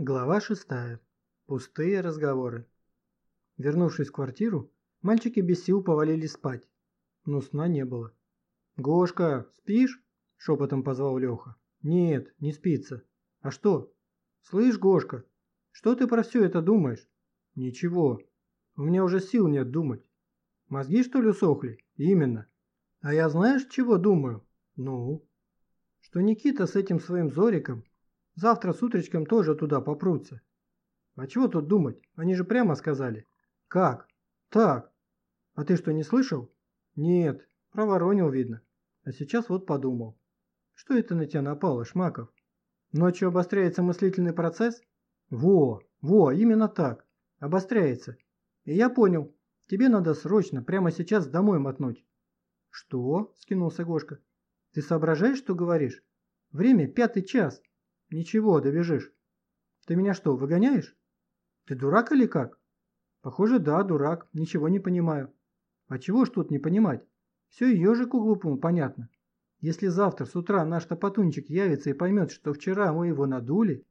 Глава шестая. Пустые разговоры. Вернувшись в квартиру, мальчики без сил повалились спать, но сна не было. «Гошка, спишь?» – шепотом позвал Леха. «Нет, не спится. А что?» «Слышь, Гошка, что ты про все это думаешь?» «Ничего. У меня уже сил нет думать. Мозги, что ли, усохли?» «Именно. А я знаешь, чего думаю?» «Ну?» «Что Никита с этим своим Зориком Завтра с утречком тоже туда попрутся. А чего тут думать? Они же прямо сказали. Как? Так. А ты что, не слышал? Нет, проворонил, видно. А сейчас вот подумал. Что это на тебя напало, Шмаков? Ночью обостряется мыслительный процесс? Во, во, именно так. Обостряется. И я понял, тебе надо срочно, прямо сейчас домой мотнуть. Что? Скинулся Гошка. Ты соображаешь, что говоришь? Время пятый час. Ничего, добежишь. Ты меня что, выгоняешь? Ты дурак или как? Похоже, да, дурак, ничего не понимаю. А чего ж тут не понимать? Все ежику глупому понятно. Если завтра с утра наш топотунчик явится и поймет, что вчера мы его надули...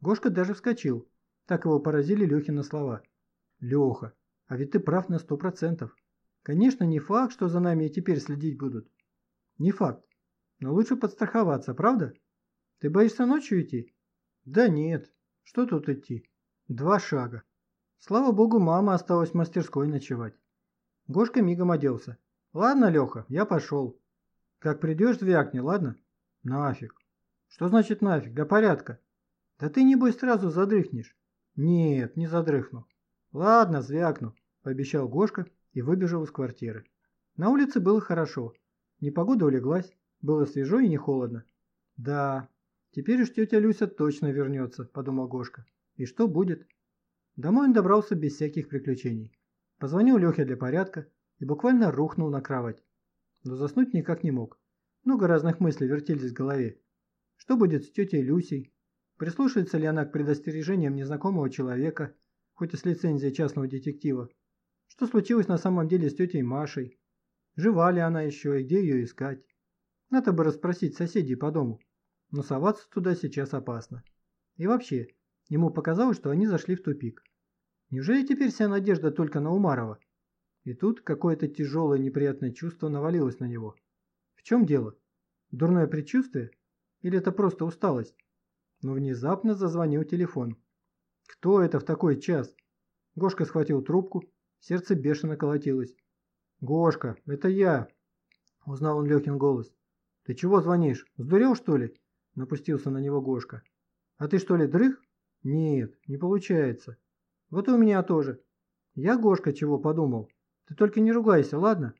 Гошка даже вскочил. Так его поразили Лехина слова. Леха, а ведь ты прав на сто процентов. Конечно, не факт, что за нами и теперь следить будут. Не факт. Но лучше подстраховаться, правда? Ты боишься ночью идти? Да нет. Что тут идти? Два шага. Слава богу, мама осталась в мастерской ночевать. Гошка мигом оделся. Ладно, Леха, я пошел. Как придешь, звякни, ладно? Нафиг. Что значит нафиг? До порядка. Да ты, небось, сразу задрыхнешь. Нет, не задрыхну. Ладно, звякну, пообещал Гошка и выбежал из квартиры. На улице было хорошо. Непогода улеглась, было свежо и не холодно. Да, «Теперь уж тетя Люся точно вернется», – подумал Гошка. «И что будет?» Домой он добрался без всяких приключений. Позвонил Лехе для порядка и буквально рухнул на кровать. Но заснуть никак не мог. Много разных мыслей вертелись в голове. Что будет с тетей Люсей? Прислушается ли она к предостережениям незнакомого человека, хоть и с лицензией частного детектива? Что случилось на самом деле с тетей Машей? Жива ли она еще и где ее искать? Надо бы расспросить соседей по дому но соваться туда сейчас опасно. И вообще, ему показалось, что они зашли в тупик. Неужели теперь вся надежда только на Умарова? И тут какое-то тяжелое неприятное чувство навалилось на него. В чем дело? Дурное предчувствие? Или это просто усталость? Но внезапно зазвонил телефон. Кто это в такой час? Гошка схватил трубку, сердце бешено колотилось. «Гошка, это я!» Узнал он Лехин голос. «Ты чего звонишь? Сдурел, что ли?» Напустился на него Гошка. А ты что ли дрых? Нет, не получается. Вот и у меня тоже. Я, Гошка, чего подумал? Ты только не ругайся, ладно?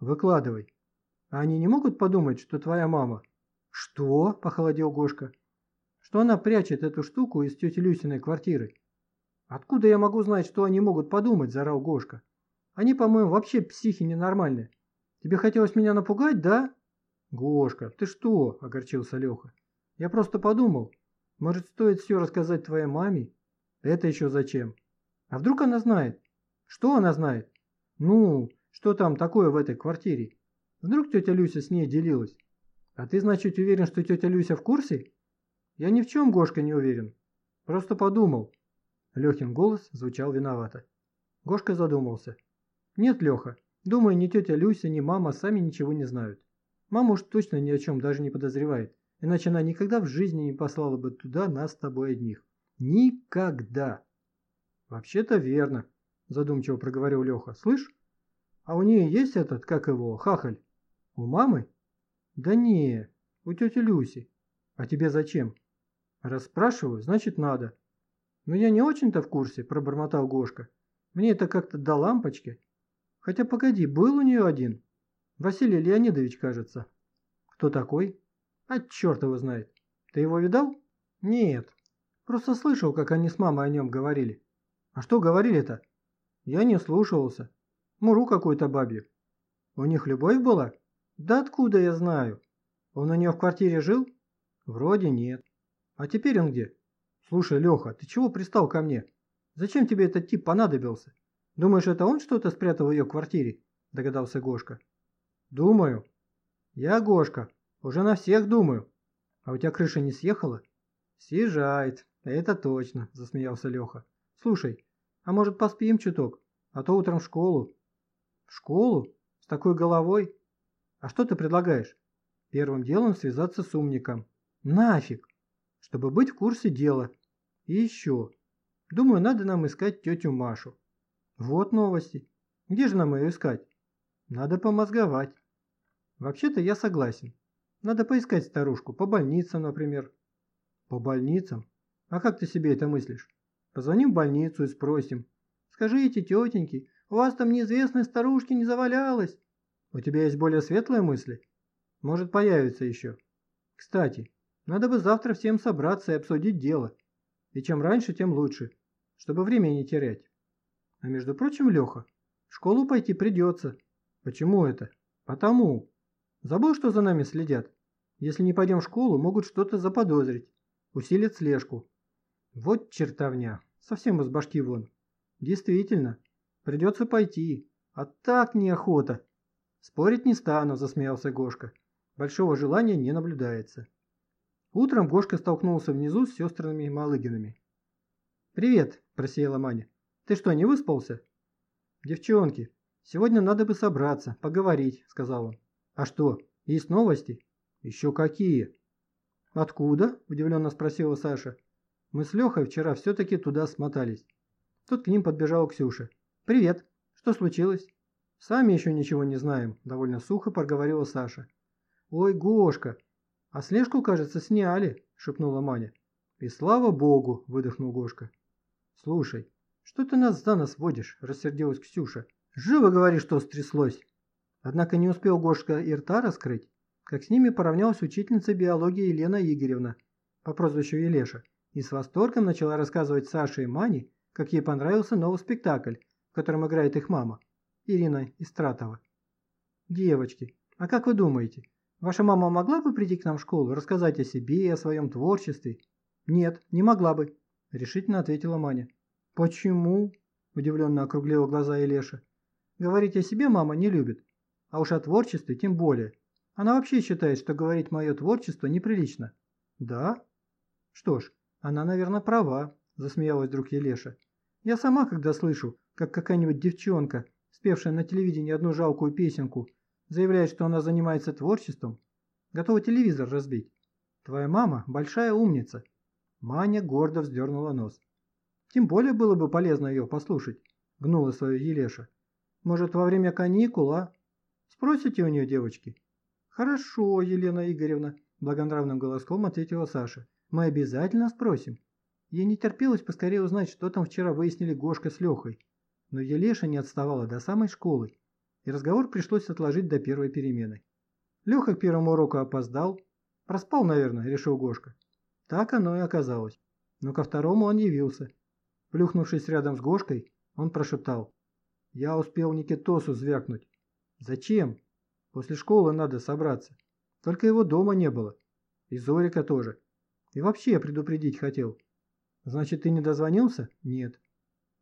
Выкладывай. А они не могут подумать, что твоя мама... Что? Похолодел Гошка. Что она прячет эту штуку из тети Люсиной квартиры. Откуда я могу знать, что они могут подумать, заорал Гошка. Они, по-моему, вообще психи ненормальные. Тебе хотелось меня напугать, да? Гошка, ты что? Огорчился Леха. Я просто подумал, может стоит все рассказать твоей маме? Это еще зачем? А вдруг она знает? Что она знает? Ну, что там такое в этой квартире? Вдруг тетя Люся с ней делилась? А ты, значит, уверен, что тетя Люся в курсе? Я ни в чем, Гошка, не уверен. Просто подумал. Лехин голос звучал виновато. Гошка задумался. Нет, Леха, думаю, ни тетя Люся, ни мама сами ничего не знают. Мама уж точно ни о чем даже не подозревает. Иначе она никогда в жизни не послала бы туда нас с тобой одних. Никогда. Вообще-то верно, задумчиво проговорил Леха. Слышь, а у нее есть этот, как его, хахаль? У мамы? Да не, у тети Люси. А тебе зачем? Расспрашиваю, значит надо. Но я не очень-то в курсе, пробормотал Гошка. Мне это как-то до лампочки. Хотя погоди, был у нее один. Василий Леонидович, кажется. Кто такой? А черт его знает. Ты его видал? Нет. Просто слышал, как они с мамой о нем говорили. А что говорили-то? Я не слушался. Муру какую-то бабью. У них любовь была? Да откуда я знаю? Он у нее в квартире жил? Вроде нет. А теперь он где? Слушай, Леха, ты чего пристал ко мне? Зачем тебе этот тип понадобился? Думаешь, это он что-то спрятал в ее квартире? Догадался Гошка. Думаю. Я Гошка, уже на всех думаю. А у тебя крыша не съехала? Съезжает. Это точно, засмеялся Леха. Слушай, а может поспим чуток, а то утром в школу. В школу? С такой головой? А что ты предлагаешь? Первым делом связаться с умником. Нафиг! Чтобы быть в курсе дела. И еще. Думаю, надо нам искать тетю Машу. Вот новости. Где же нам ее искать? Надо помозговать. Вообще-то я согласен. Надо поискать старушку, по больницам, например. По больницам? А как ты себе это мыслишь? Позвоним в больницу и спросим. Скажите, тетеньки, у вас там неизвестной старушки не завалялось? У тебя есть более светлые мысли? Может, появится еще. Кстати, надо бы завтра всем собраться и обсудить дело. И чем раньше, тем лучше, чтобы время не терять. А между прочим, Леха, в школу пойти придется. Почему это? Потому. Забыл, что за нами следят? Если не пойдем в школу, могут что-то заподозрить. Усилят слежку. Вот чертовня. Совсем из башки вон. Действительно. Придется пойти. А так неохота. Спорить не стану, засмеялся Гошка. Большого желания не наблюдается. Утром Гошка столкнулся внизу с сестрами Малыгинами. «Привет», – просеяла Маня. «Ты что, не выспался?» «Девчонки, сегодня надо бы собраться, поговорить», – сказал он. «А что, есть новости?» «Еще какие?» «Откуда?» – удивленно спросила Саша. Мы с Лехой вчера все-таки туда смотались. Тут к ним подбежала Ксюша. «Привет. Что случилось?» «Сами еще ничего не знаем», – довольно сухо проговорила Саша. «Ой, Гошка, а слежку, кажется, сняли», – шепнула Маня. «И слава богу», – выдохнул Гошка. «Слушай, что ты нас за нас водишь?» – рассердилась Ксюша. «Живо говори, что стряслось!» Однако не успел Гошка и рта раскрыть, как с ними поравнялась учительница биологии Елена Игоревна по прозвищу Елеша и с восторгом начала рассказывать Саше и Мане, как ей понравился новый спектакль, в котором играет их мама, Ирина Истратова. «Девочки, а как вы думаете, ваша мама могла бы прийти к нам в школу, рассказать о себе и о своем творчестве?» «Нет, не могла бы», – решительно ответила Маня. «Почему?» – удивленно округлила глаза Елеша. «Говорить о себе мама не любит, а уж о творчестве тем более. Она вообще считает, что говорить мое творчество неприлично». «Да?» «Что ж, она, наверное, права, засмеялась вдруг Елеша. Я сама, когда слышу, как какая-нибудь девчонка, спевшая на телевидении одну жалкую песенку, заявляет, что она занимается творчеством, готова телевизор разбить. Твоя мама большая умница. Маня гордо вздернула нос. Тем более было бы полезно ее послушать, гнула свою Елеша. Может, во время каникул, а? Спросите у нее, девочки. Хорошо, Елена Игоревна, благонравным голоском ответила Саша. Мы обязательно спросим. Ей не терпелось поскорее узнать, что там вчера выяснили Гошка с Лехой. Но Елеша не отставала до самой школы, и разговор пришлось отложить до первой перемены. Леха к первому уроку опоздал. Проспал, наверное, решил Гошка. Так оно и оказалось. Но ко второму он явился. Плюхнувшись рядом с Гошкой, он прошептал. «Я успел Никитосу звякнуть». «Зачем? После школы надо собраться. Только его дома не было. И Зорика тоже. И вообще предупредить хотел. Значит, ты не дозвонился? Нет.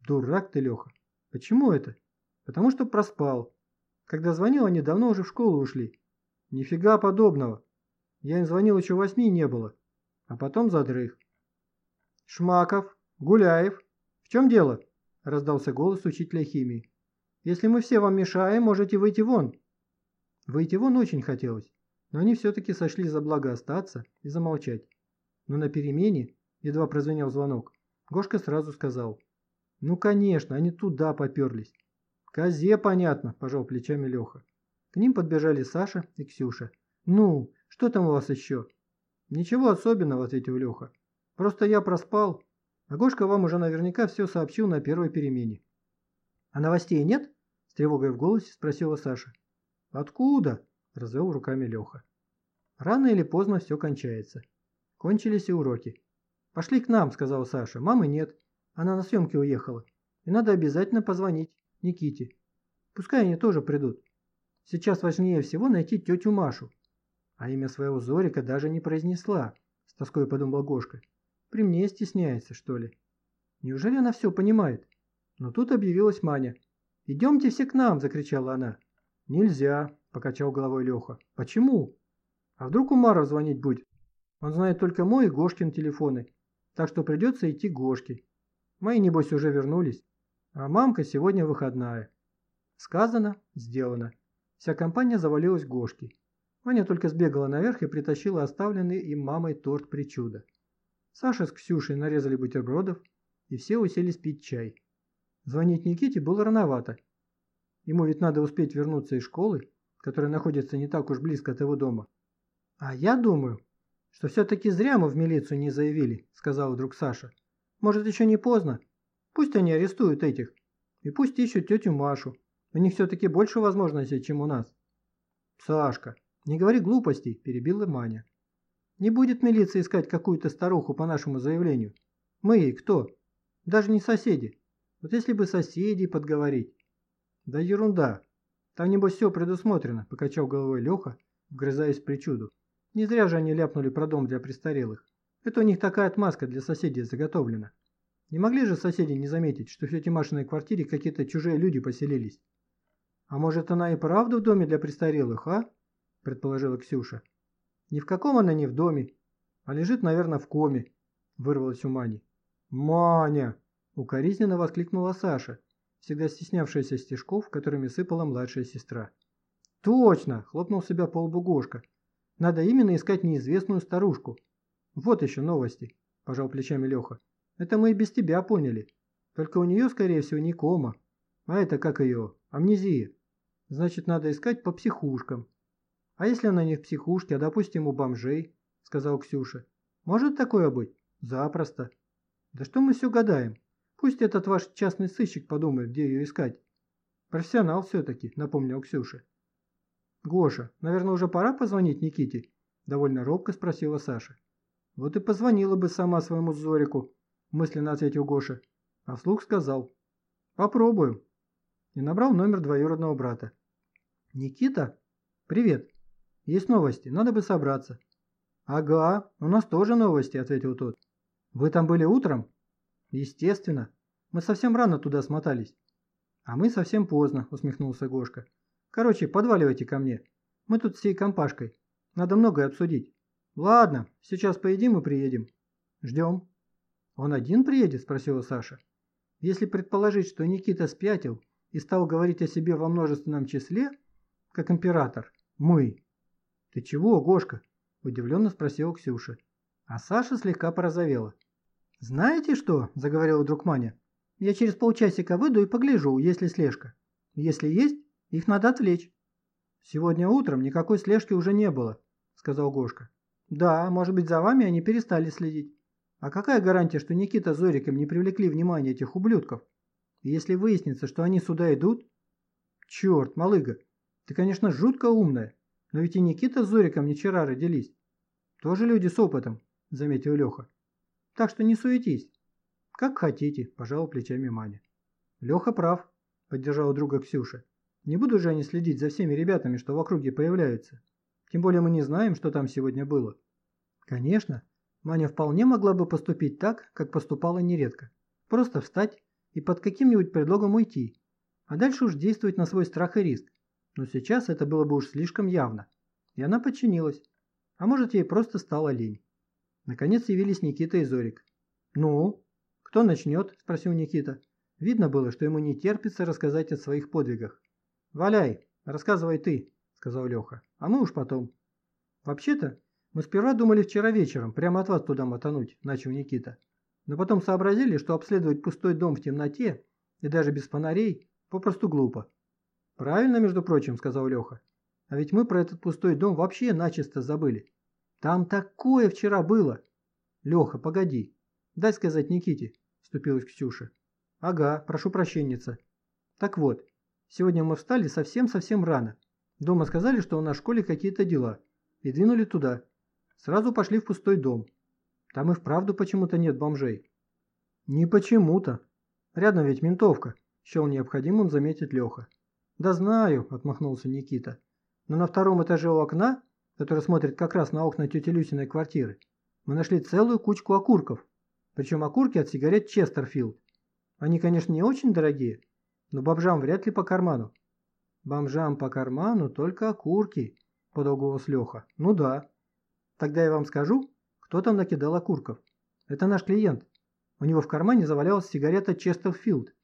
Дурак ты, Леха. Почему это? Потому что проспал. Когда звонил, они давно уже в школу ушли. Нифига подобного. Я им звонил еще восьми не было. А потом задрых. Шмаков, Гуляев. В чем дело? Раздался голос учителя химии. Если мы все вам мешаем, можете выйти вон. Выйти вон очень хотелось, но они все-таки сошли за благо остаться и замолчать. Но на перемене, едва прозвенел звонок, Гошка сразу сказал. «Ну, конечно, они туда поперлись». «Козе, понятно», – пожал плечами Леха. К ним подбежали Саша и Ксюша. «Ну, что там у вас еще?» «Ничего особенного», – ответил Леха. «Просто я проспал, а Гошка вам уже наверняка все сообщил на первой перемене». «А новостей нет?» – с тревогой в голосе спросила Саша. «Откуда?» – развел руками Леха. «Рано или поздно все кончается. Кончились и уроки. «Пошли к нам», – сказал Саша. «Мамы нет. Она на съемки уехала. И надо обязательно позвонить Никите. Пускай они тоже придут. Сейчас важнее всего найти тетю Машу». А имя своего Зорика даже не произнесла, с тоской подумал Гошка. При мне стесняется, что ли? Неужели она все понимает? Но тут объявилась Маня. «Идемте все к нам!» – закричала она. «Нельзя!» – покачал головой Леха. «Почему?» «А вдруг Умаров звонить будет?» Он знает только мой и Гошкин телефоны. так что придется идти к Гошке. Мои, небось, уже вернулись, а мамка сегодня выходная. Сказано, сделано. Вся компания завалилась к Гошке. Маня только сбегала наверх и притащила оставленный им мамой торт причуда. Саша с Ксюшей нарезали бутербродов, и все уселись пить чай. Звонить Никите было рановато. Ему ведь надо успеть вернуться из школы, которая находится не так уж близко от его дома. «А я думаю, что все-таки зря мы в милицию не заявили», — сказал вдруг Саша. «Может, еще не поздно? Пусть они арестуют этих. И пусть ищут тетю Машу. У них все-таки больше возможностей, чем у нас». «Сашка, не говори глупостей», – перебила Маня. «Не будет милиция искать какую-то старуху по нашему заявлению. Мы ей кто? Даже не соседи. Вот если бы соседей подговорить». «Да ерунда. Там небось все предусмотрено», – покачал головой Леха, вгрызаясь в причуду. «Не зря же они ляпнули про дом для престарелых. Это у них такая отмазка для соседей заготовлена. Не могли же соседи не заметить, что в тете Машиной квартире какие-то чужие люди поселились? А может, она и правда в доме для престарелых, а?» – предположила Ксюша. «Ни в каком она не в доме, а лежит, наверное, в коме», – вырвалась у Мани. «Маня!» – укоризненно воскликнула Саша, всегда стеснявшаяся стежков, которыми сыпала младшая сестра. «Точно!» – хлопнул себя по лбу Гошка. «Надо именно искать неизвестную старушку. Вот еще новости», – пожал плечами Леха. «Это мы и без тебя поняли. Только у нее, скорее всего, не кома. А это как ее? Амнезия. Значит, надо искать по психушкам. «А если она не в психушке, а, допустим, у бомжей?» – сказал Ксюша. «Может такое быть?» «Запросто». «Да что мы все гадаем? Пусть этот ваш частный сыщик подумает, где ее искать». «Профессионал все-таки», – напомнил Ксюша. «Гоша, наверное, уже пора позвонить Никите?» – довольно робко спросила Саша. «Вот и позвонила бы сама своему Зорику», – мысленно ответил Гоша. А вслух сказал. «Попробую». И набрал номер двоюродного брата. «Никита? Привет. Есть новости, надо бы собраться». «Ага, у нас тоже новости», — ответил тот. «Вы там были утром?» «Естественно. Мы совсем рано туда смотались». «А мы совсем поздно», — усмехнулся Гошка. «Короче, подваливайте ко мне. Мы тут всей компашкой. Надо многое обсудить». «Ладно, сейчас поедим и приедем». «Ждем». «Он один приедет?» – спросила Саша. «Если предположить, что Никита спятил и стал говорить о себе во множественном числе, как император, мы, «Ты чего, Гошка?» – удивленно спросила Ксюша. А Саша слегка порозовела. «Знаете что?» – заговорила вдруг Маня. «Я через полчасика выйду и погляжу, есть ли слежка. Если есть, их надо отвлечь». «Сегодня утром никакой слежки уже не было», – сказал Гошка. «Да, может быть, за вами они перестали следить. А какая гарантия, что Никита Зориком не привлекли внимание этих ублюдков? Если выяснится, что они сюда идут...» «Черт, малыга, ты, конечно, жутко умная. Но ведь и Никита с Зориком не вчера родились. Тоже люди с опытом, заметил Леха. Так что не суетись. Как хотите, пожал плечами Маня. Леха прав, поддержала друга Ксюша. Не буду же они следить за всеми ребятами, что в округе появляются. Тем более мы не знаем, что там сегодня было. Конечно, Маня вполне могла бы поступить так, как поступала нередко. Просто встать и под каким-нибудь предлогом уйти, а дальше уж действовать на свой страх и риск. Но сейчас это было бы уж слишком явно. И она подчинилась. А может, ей просто стало лень. Наконец явились Никита и Зорик. «Ну, кто начнет?» – спросил Никита. Видно было, что ему не терпится рассказать о своих подвигах. «Валяй, рассказывай ты», – сказал Леха. «А мы уж потом». «Вообще-то, мы сперва думали вчера вечером прямо от вас туда мотануть», – начал Никита. «Но потом сообразили, что обследовать пустой дом в темноте и даже без фонарей попросту глупо. «Правильно, между прочим», — сказал Леха. «А ведь мы про этот пустой дом вообще начисто забыли. Там такое вчера было!» «Леха, погоди. Дай сказать Никите», — вступилась Ксюша. «Ага, прошу прощенница. Так вот, сегодня мы встали совсем-совсем рано. Дома сказали, что у нас в школе какие-то дела. И двинули туда. Сразу пошли в пустой дом. Там и вправду почему-то нет бомжей». «Не почему-то. Рядом ведь ментовка», — счел необходимым заметить Леха. «Да знаю», – отмахнулся Никита. «Но на втором этаже у окна, который смотрит как раз на окна тети Люсиной квартиры, мы нашли целую кучку окурков. Причем окурки от сигарет Честерфилд. Они, конечно, не очень дорогие, но бомжам вряд ли по карману». «Бомжам по карману только окурки», – подал голос Леха. «Ну да. Тогда я вам скажу, кто там накидал окурков. Это наш клиент. У него в кармане завалялась сигарета Честерфилд.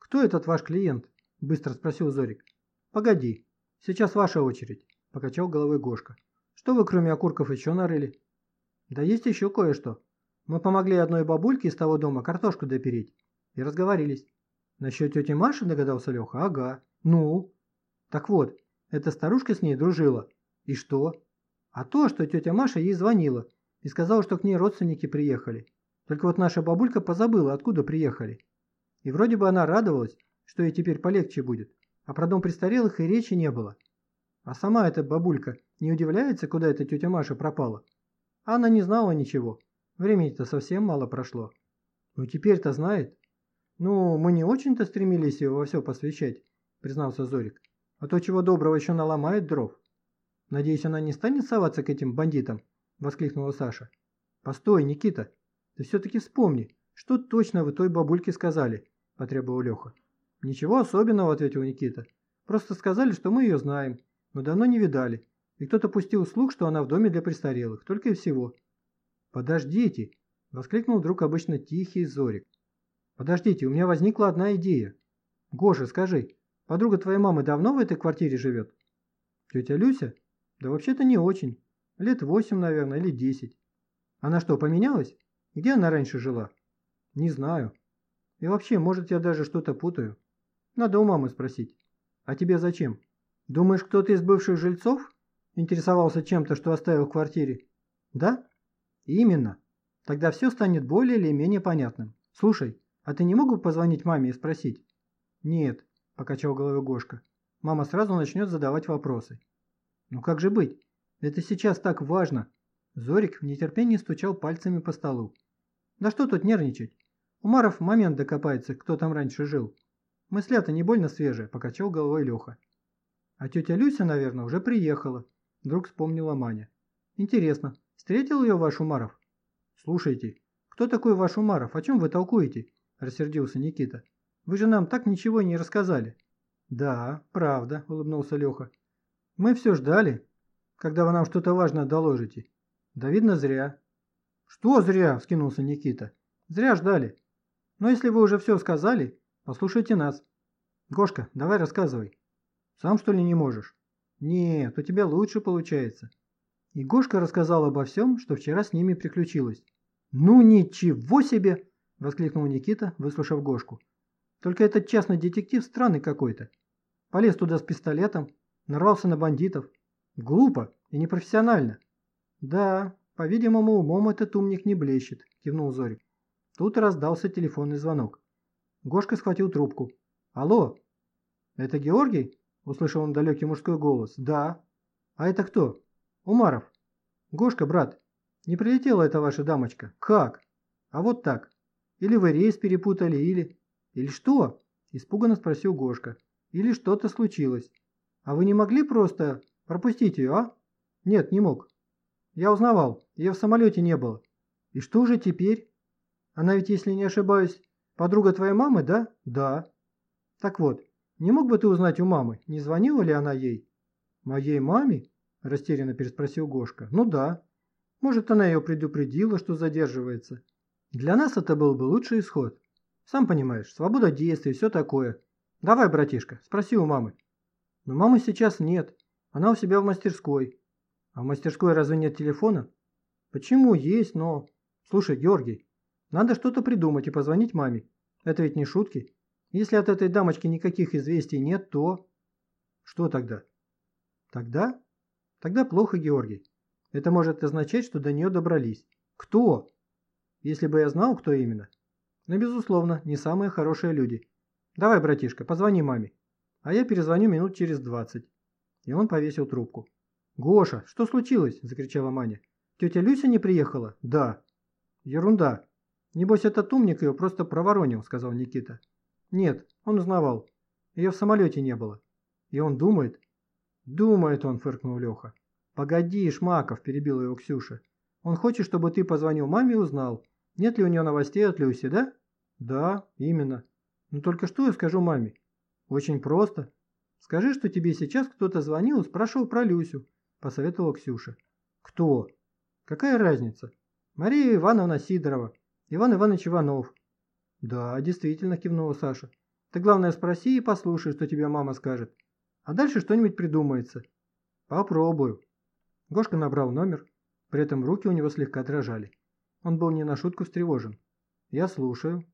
Кто этот ваш клиент? Быстро спросил Зорик. Погоди, сейчас ваша очередь, покачал головой Гошка. Что вы кроме окурков еще нарыли? Да есть еще кое-что. Мы помогли одной бабульке из того дома картошку допереть. И разговорились. Насчет тети Маши догадался Леха? Ага. Ну? Так вот, эта старушка с ней дружила. И что? А то, что тетя Маша ей звонила и сказала, что к ней родственники приехали. Только вот наша бабулька позабыла, откуда приехали. И вроде бы она радовалась, что ей теперь полегче будет. А про дом престарелых и речи не было. А сама эта бабулька не удивляется, куда эта тетя Маша пропала? Она не знала ничего. Времени-то совсем мало прошло. Ну теперь-то знает. Ну, мы не очень-то стремились ее во все посвящать, признался Зорик. А то чего доброго еще наломает дров. Надеюсь, она не станет соваться к этим бандитам, воскликнула Саша. Постой, Никита, ты все-таки вспомни, что точно вы той бабульке сказали, потребовал Леха. Ничего особенного, ответил Никита. Просто сказали, что мы ее знаем, но давно не видали. И кто-то пустил слух, что она в доме для престарелых, только и всего. «Подождите!» – воскликнул вдруг обычно тихий Зорик. «Подождите, у меня возникла одна идея. Гоша, скажи, подруга твоей мамы давно в этой квартире живет?» «Тетя Люся? Да вообще-то не очень. Лет восемь, наверное, или десять. Она что, поменялась? Где она раньше жила?» «Не знаю. И вообще, может, я даже что-то путаю. Надо у мамы спросить. А тебе зачем? Думаешь, кто-то из бывших жильцов?» Интересовался чем-то, что оставил в квартире. Да? Именно. Тогда все станет более или менее понятным. Слушай, а ты не мог бы позвонить маме и спросить? Нет, покачал головой Гошка. Мама сразу начнет задавать вопросы. Ну как же быть? Это сейчас так важно. Зорик в нетерпении стучал пальцами по столу. Да что тут нервничать? Умаров в момент докопается, кто там раньше жил. Мысля-то не больно свежая, покачал головой Леха. А тетя Люся, наверное, уже приехала. Вдруг вспомнила Маня. Интересно, встретил ее ваш Умаров? Слушайте, кто такой ваш Умаров? О чем вы толкуете? Рассердился Никита. Вы же нам так ничего и не рассказали. Да, правда, улыбнулся Леха. Мы все ждали, когда вы нам что-то важное доложите. Да видно зря. Что зря? Вскинулся Никита. Зря ждали. Но если вы уже все сказали, послушайте нас. Гошка, давай рассказывай. Сам что ли не можешь? «Нет, у тебя лучше получается». И Гошка рассказал обо всем, что вчера с ними приключилось. «Ну ничего себе!» – воскликнул Никита, выслушав Гошку. «Только этот частный детектив странный какой-то. Полез туда с пистолетом, нарвался на бандитов. Глупо и непрофессионально». «Да, по-видимому, умом этот умник не блещет», – кивнул Зорик. Тут раздался телефонный звонок. Гошка схватил трубку. «Алло, это Георгий?» Услышал он далекий мужской голос. «Да». «А это кто?» «Умаров». «Гошка, брат, не прилетела эта ваша дамочка?» «Как?» «А вот так. Или вы рейс перепутали, или...» «Или что?» Испуганно спросил Гошка. «Или что-то случилось. А вы не могли просто пропустить ее, а?» «Нет, не мог. Я узнавал, ее в самолете не было. И что же теперь? Она ведь, если не ошибаюсь, подруга твоей мамы, да? Да. Так вот, не мог бы ты узнать у мамы, не звонила ли она ей? Моей маме? Растерянно переспросил Гошка. Ну да. Может, она ее предупредила, что задерживается. Для нас это был бы лучший исход. Сам понимаешь, свобода действий, все такое. Давай, братишка, спроси у мамы. Но мамы сейчас нет. Она у себя в мастерской. А в мастерской разве нет телефона? Почему есть, но... Слушай, Георгий, надо что-то придумать и позвонить маме. Это ведь не шутки. Если от этой дамочки никаких известий нет, то... Что тогда? Тогда? Тогда плохо, Георгий. Это может означать, что до нее добрались. Кто? Если бы я знал, кто именно. Но, безусловно, не самые хорошие люди. Давай, братишка, позвони маме. А я перезвоню минут через двадцать. И он повесил трубку. «Гоша, что случилось?» – закричала Маня. «Тетя Люся не приехала?» «Да». «Ерунда. Небось, этот умник ее просто проворонил», – сказал Никита. Нет, он узнавал. Ее в самолете не было. И он думает? Думает он, фыркнул Леха. Погоди, Шмаков, перебил его Ксюша. Он хочет, чтобы ты позвонил маме и узнал, нет ли у нее новостей от Люси, да? Да, именно. Но только что я скажу маме? Очень просто. Скажи, что тебе сейчас кто-то звонил и спрашивал про Люсю, посоветовала Ксюша. Кто? Какая разница? Мария Ивановна Сидорова. Иван Иванович Иванов. Да, действительно, кивнула Саша. Ты главное спроси и послушай, что тебе мама скажет. А дальше что-нибудь придумается. Попробую. Гошка набрал номер, при этом руки у него слегка дрожали. Он был не на шутку встревожен. Я слушаю.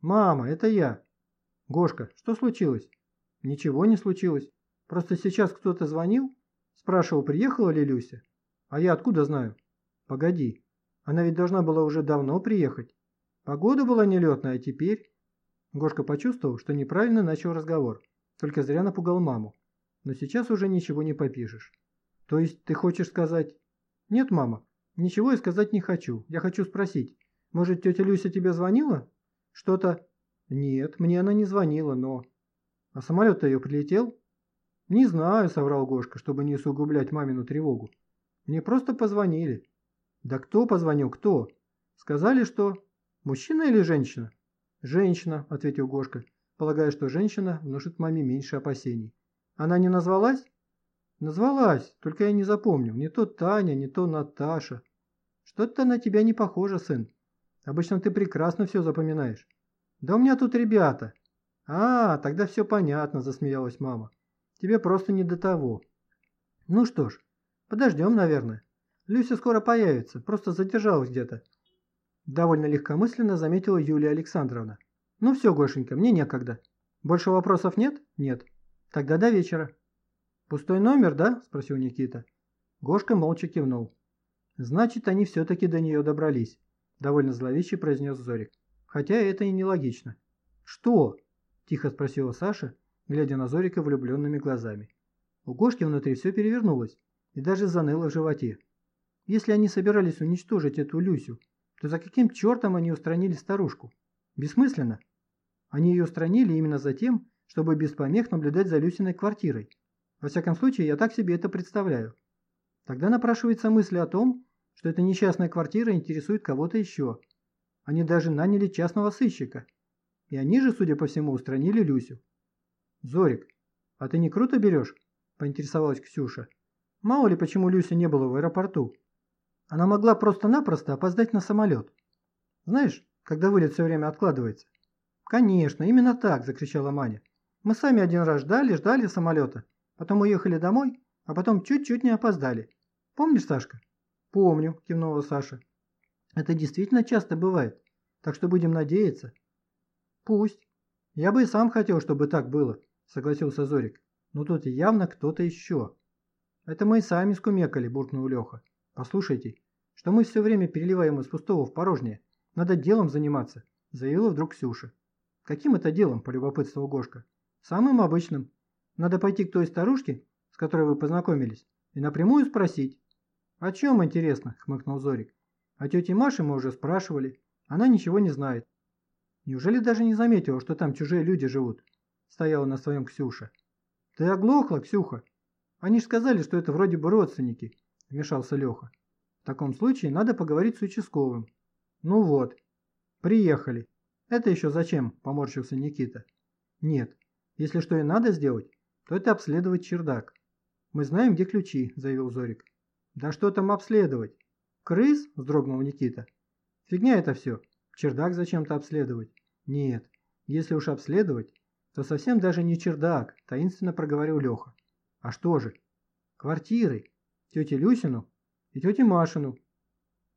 Мама, это я. Гошка, что случилось? Ничего не случилось. Просто сейчас кто-то звонил, спрашивал, приехала ли Люся. А я откуда знаю? Погоди, она ведь должна была уже давно приехать. Погода была нелетная, а теперь... Гошка почувствовал, что неправильно начал разговор, только зря напугал маму. Но сейчас уже ничего не попишешь. То есть ты хочешь сказать... Нет, мама, ничего я сказать не хочу. Я хочу спросить. Может, тетя Люся тебе звонила? Что-то... Нет, мне она не звонила, но... А самолет-то ее прилетел? Не знаю, соврал Гошка, чтобы не усугублять мамину тревогу. Мне просто позвонили. Да кто позвонил, кто? Сказали, что... Мужчина или женщина? «Женщина», – ответил Гошка, полагая, что женщина внушит маме меньше опасений. «Она не назвалась?» «Назвалась, только я не запомнил. Не то Таня, не то Наташа. Что-то на тебя не похоже, сын. Обычно ты прекрасно все запоминаешь». «Да у меня тут ребята». «А, тогда все понятно», – засмеялась мама. «Тебе просто не до того». «Ну что ж, подождем, наверное. Люся скоро появится, просто задержалась где-то. Довольно легкомысленно заметила Юлия Александровна. «Ну все, Гошенька, мне некогда. Больше вопросов нет? Нет. Тогда до вечера». «Пустой номер, да?» – спросил Никита. Гошка молча кивнул. «Значит, они все-таки до нее добрались», – довольно зловеще произнес Зорик. «Хотя это и нелогично». «Что?» – тихо спросила Саша, глядя на Зорика влюбленными глазами. У Гошки внутри все перевернулось и даже заныло в животе. Если они собирались уничтожить эту Люсю, то за каким чертом они устранили старушку? Бессмысленно. Они ее устранили именно за тем, чтобы без помех наблюдать за Люсиной квартирой. Во всяком случае, я так себе это представляю. Тогда напрашивается мысль о том, что эта несчастная квартира интересует кого-то еще. Они даже наняли частного сыщика. И они же, судя по всему, устранили Люсю. «Зорик, а ты не круто берешь?» – поинтересовалась Ксюша. «Мало ли, почему Люся не было в аэропорту. Она могла просто-напросто опоздать на самолет. Знаешь, когда вылет все время откладывается? Конечно, именно так, закричала Маня. Мы сами один раз ждали, ждали самолета. Потом уехали домой, а потом чуть-чуть не опоздали. Помнишь, Сашка? Помню, кивнула Саша. Это действительно часто бывает, так что будем надеяться. Пусть. Я бы и сам хотел, чтобы так было, согласился Зорик. Но тут явно кто-то еще. Это мы и сами скумекали, буркнул Леха. «Послушайте, что мы все время переливаем из пустого в порожнее. Надо делом заниматься», – заявила вдруг Ксюша. «Каким это делом?» – полюбопытствовал Гошка. «Самым обычным. Надо пойти к той старушке, с которой вы познакомились, и напрямую спросить». «О чем, интересно?» – хмыкнул Зорик. «О тете Маше мы уже спрашивали. Она ничего не знает». «Неужели даже не заметила, что там чужие люди живут?» – стояла на своем Ксюша. «Ты оглохла, Ксюха? Они ж сказали, что это вроде бы родственники вмешался Леха. В таком случае надо поговорить с участковым. Ну вот. Приехали. Это еще зачем? Поморщился Никита. Нет. Если что и надо сделать, то это обследовать чердак. Мы знаем, где ключи, заявил Зорик. Да что там обследовать? Крыс? Вздрогнул Никита. Фигня это все. Чердак зачем-то обследовать. Нет. Если уж обследовать, то совсем даже не чердак, таинственно проговорил Леха. А что же? Квартиры тете Люсину и тете Машину.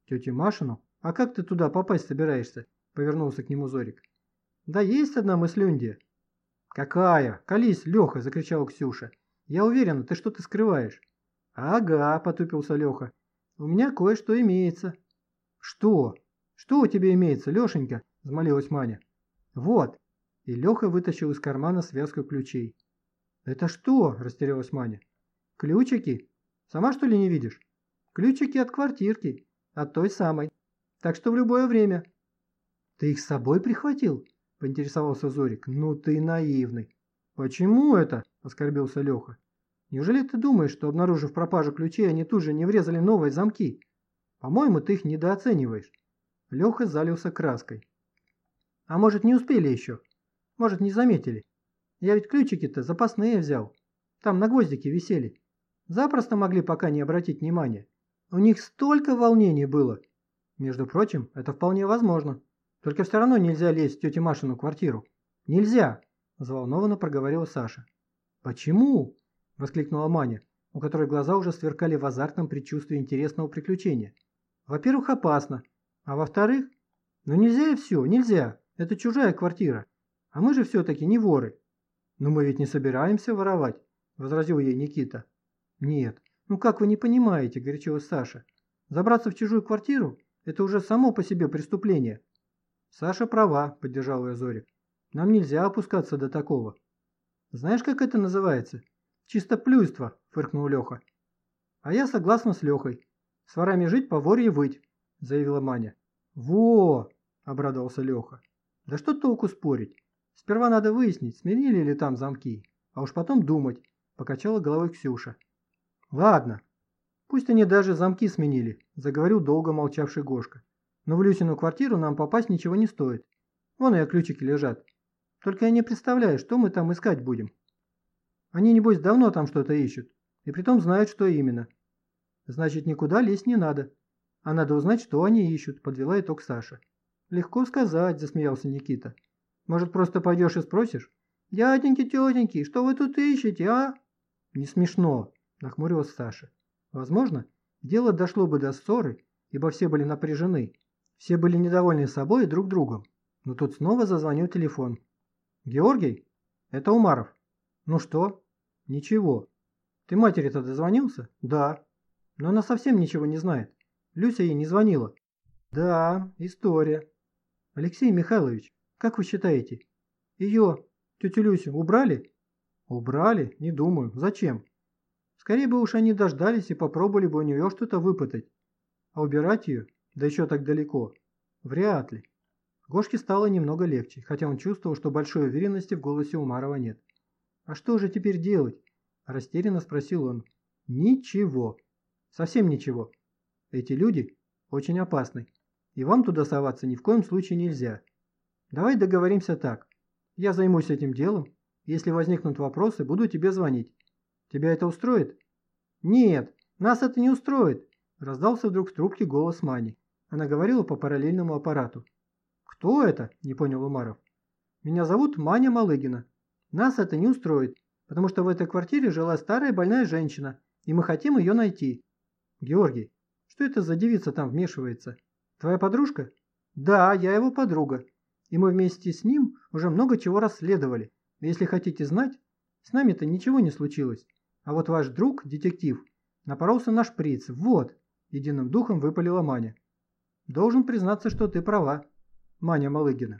Тете Машину? А как ты туда попасть собираешься? Повернулся к нему Зорик. Да есть одна мыслюндия. Какая? Колись, Леха, закричала Ксюша. Я уверена, ты что-то скрываешь. Ага, потупился Леха. У меня кое-что имеется. Что? Что у тебя имеется, Лешенька? Взмолилась Маня. Вот. И Леха вытащил из кармана связку ключей. «Это что?» – растерялась Маня. «Ключики? Сама что ли не видишь? Ключики от квартирки, от той самой. Так что в любое время. Ты их с собой прихватил? Поинтересовался Зорик. Ну ты наивный. Почему это? Оскорбился Леха. Неужели ты думаешь, что обнаружив пропажу ключей, они тут же не врезали новые замки? По-моему, ты их недооцениваешь. Леха залился краской. А может, не успели еще? Может, не заметили? Я ведь ключики-то запасные взял. Там на гвоздике висели. Запросто могли пока не обратить внимания. У них столько волнений было. Между прочим, это вполне возможно. Только все равно нельзя лезть в тети Машину квартиру. Нельзя, взволнованно проговорила Саша. Почему? Воскликнула Маня, у которой глаза уже сверкали в азартном предчувствии интересного приключения. Во-первых, опасно. А во-вторых, ну нельзя и все, нельзя. Это чужая квартира. А мы же все-таки не воры. Но мы ведь не собираемся воровать, возразил ей Никита. Нет, ну как вы не понимаете, горячилась Саша. Забраться в чужую квартиру – это уже само по себе преступление. Саша права, поддержал ее Зорик. Нам нельзя опускаться до такого. Знаешь, как это называется? Чисто плюйство, фыркнул Леха. А я согласна с Лехой. С ворами жить, по ворье выть, заявила Маня. Во! обрадовался Леха. Да что толку спорить? Сперва надо выяснить, сменили ли там замки, а уж потом думать, покачала головой Ксюша. Ладно, пусть они даже замки сменили, заговорил долго молчавший Гошка. Но в Люсину квартиру нам попасть ничего не стоит. Вон ее ключики лежат. Только я не представляю, что мы там искать будем. Они, небось, давно там что-то ищут. И притом знают, что именно. Значит, никуда лезть не надо. А надо узнать, что они ищут, подвела итог Саша. Легко сказать, засмеялся Никита. Может, просто пойдешь и спросишь? Дяденьки, тетеньки, что вы тут ищете, а? Не смешно, нахмурилась Саша. Возможно, дело дошло бы до ссоры, ибо все были напряжены. Все были недовольны собой и друг другом. Но тут снова зазвонил телефон. «Георгий? Это Умаров. Ну что?» «Ничего. Ты матери-то дозвонился?» «Да». «Но она совсем ничего не знает. Люся ей не звонила». «Да, история». «Алексей Михайлович, как вы считаете, ее, тетю Люсю, убрали?» «Убрали? Не думаю. Зачем?» «Скорее бы уж они дождались и попробовали бы у нее что-то выпытать. А убирать ее да еще так далеко. Вряд ли. Гошке стало немного легче, хотя он чувствовал, что большой уверенности в голосе Умарова нет. «А что же теперь делать?» – растерянно спросил он. «Ничего. Совсем ничего. Эти люди очень опасны, и вам туда соваться ни в коем случае нельзя. Давай договоримся так. Я займусь этим делом. Если возникнут вопросы, буду тебе звонить. Тебя это устроит?» «Нет, нас это не устроит», – раздался вдруг в трубке голос Мани. Она говорила по параллельному аппарату. «Кто это?» – не понял Умаров. «Меня зовут Маня Малыгина. Нас это не устроит, потому что в этой квартире жила старая больная женщина, и мы хотим ее найти». «Георгий, что это за девица там вмешивается? Твоя подружка?» «Да, я его подруга. И мы вместе с ним уже много чего расследовали. Если хотите знать, с нами-то ничего не случилось. А вот ваш друг, детектив, напоролся на шприц. Вот!» – единым духом выпалила Маня. Должен признаться, что ты права, Маня Малыгина.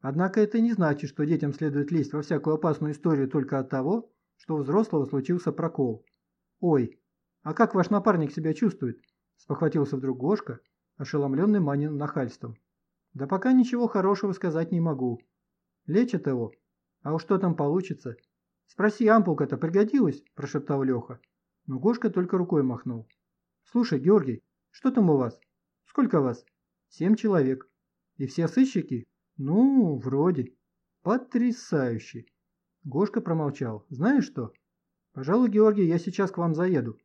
Однако это не значит, что детям следует лезть во всякую опасную историю только от того, что у взрослого случился прокол. Ой, а как ваш напарник себя чувствует? Спохватился вдруг Гошка, ошеломленный Маниным нахальством. Да пока ничего хорошего сказать не могу. Лечат его. А уж что там получится? Спроси, ампулка-то пригодилась? Прошептал Леха. Но Гошка только рукой махнул. Слушай, Георгий, что там у вас? Сколько вас? Семь человек. И все сыщики? Ну, вроде. Потрясающе. Гошка промолчал. Знаешь что? Пожалуй, Георгий, я сейчас к вам заеду.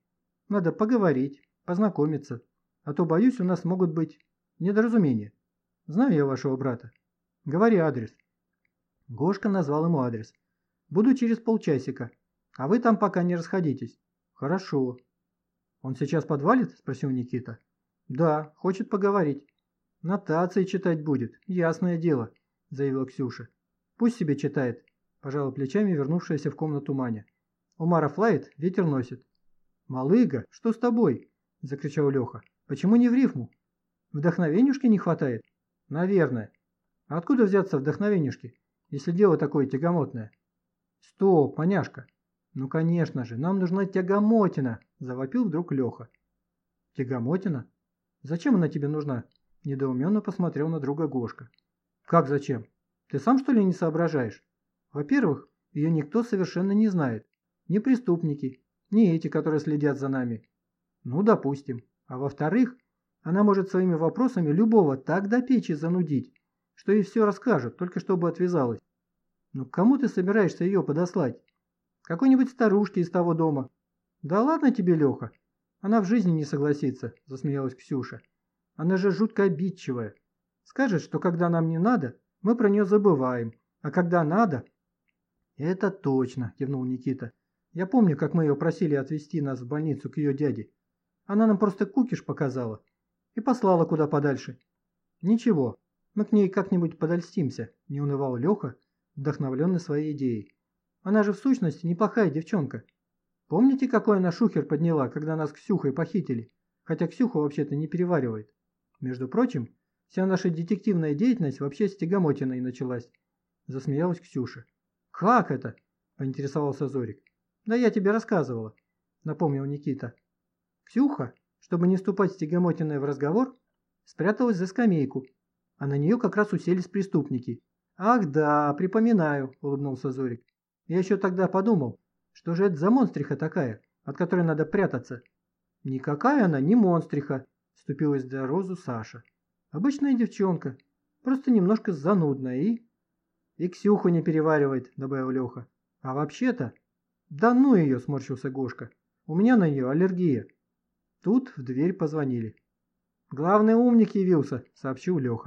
Надо поговорить, познакомиться. А то, боюсь, у нас могут быть недоразумения. Знаю я вашего брата. Говори адрес. Гошка назвал ему адрес. Буду через полчасика. А вы там пока не расходитесь. Хорошо. Он сейчас подвалит? Спросил Никита. «Да, хочет поговорить». «Нотации читать будет, ясное дело», – заявила Ксюша. «Пусть себе читает», – пожала плечами вернувшаяся в комнату Маня. «Умаров лает, ветер носит». «Малыга, что с тобой?» – закричал Леха. «Почему не в рифму? Вдохновенюшки не хватает?» «Наверное. А откуда взяться вдохновенюшки, если дело такое тягомотное?» «Стоп, маняшка!» «Ну, конечно же, нам нужна тягомотина!» – завопил вдруг Леха. «Тягомотина? «Зачем она тебе нужна?» – недоуменно посмотрел на друга Гошка. «Как зачем? Ты сам что ли не соображаешь? Во-первых, ее никто совершенно не знает. Ни преступники, ни эти, которые следят за нами. Ну, допустим. А во-вторых, она может своими вопросами любого так до печи занудить, что ей все расскажут, только чтобы отвязалась. Ну, кому ты собираешься ее подослать? Какой-нибудь старушке из того дома? Да ладно тебе, Леха, она в жизни не согласится, засмеялась Ксюша. Она же жутко обидчивая. Скажет, что когда нам не надо, мы про нее забываем, а когда надо... Это точно, кивнул Никита. Я помню, как мы ее просили отвезти нас в больницу к ее дяде. Она нам просто кукиш показала и послала куда подальше. Ничего, мы к ней как-нибудь подольстимся, не унывал Леха, вдохновленный своей идеей. Она же в сущности неплохая девчонка. Помните, какой она шухер подняла, когда нас Ксюхой похитили? Хотя Ксюха вообще-то не переваривает. Между прочим, вся наша детективная деятельность вообще с тягомотиной началась. Засмеялась Ксюша. «Как это?» – поинтересовался Зорик. «Да я тебе рассказывала», – напомнил Никита. Ксюха, чтобы не вступать с Тягомотиной в разговор, спряталась за скамейку, а на нее как раз уселись преступники. «Ах да, припоминаю», – улыбнулся Зорик. «Я еще тогда подумал, что же это за монстриха такая, от которой надо прятаться?» «Никакая она не монстриха», – вступилась за Розу Саша. «Обычная девчонка, просто немножко занудная и...» «И Ксюху не переваривает», – добавил Леха. «А вообще-то...» «Да ну ее!» – сморщился Гошка. «У меня на нее аллергия». Тут в дверь позвонили. «Главный умник явился», – сообщил Леха.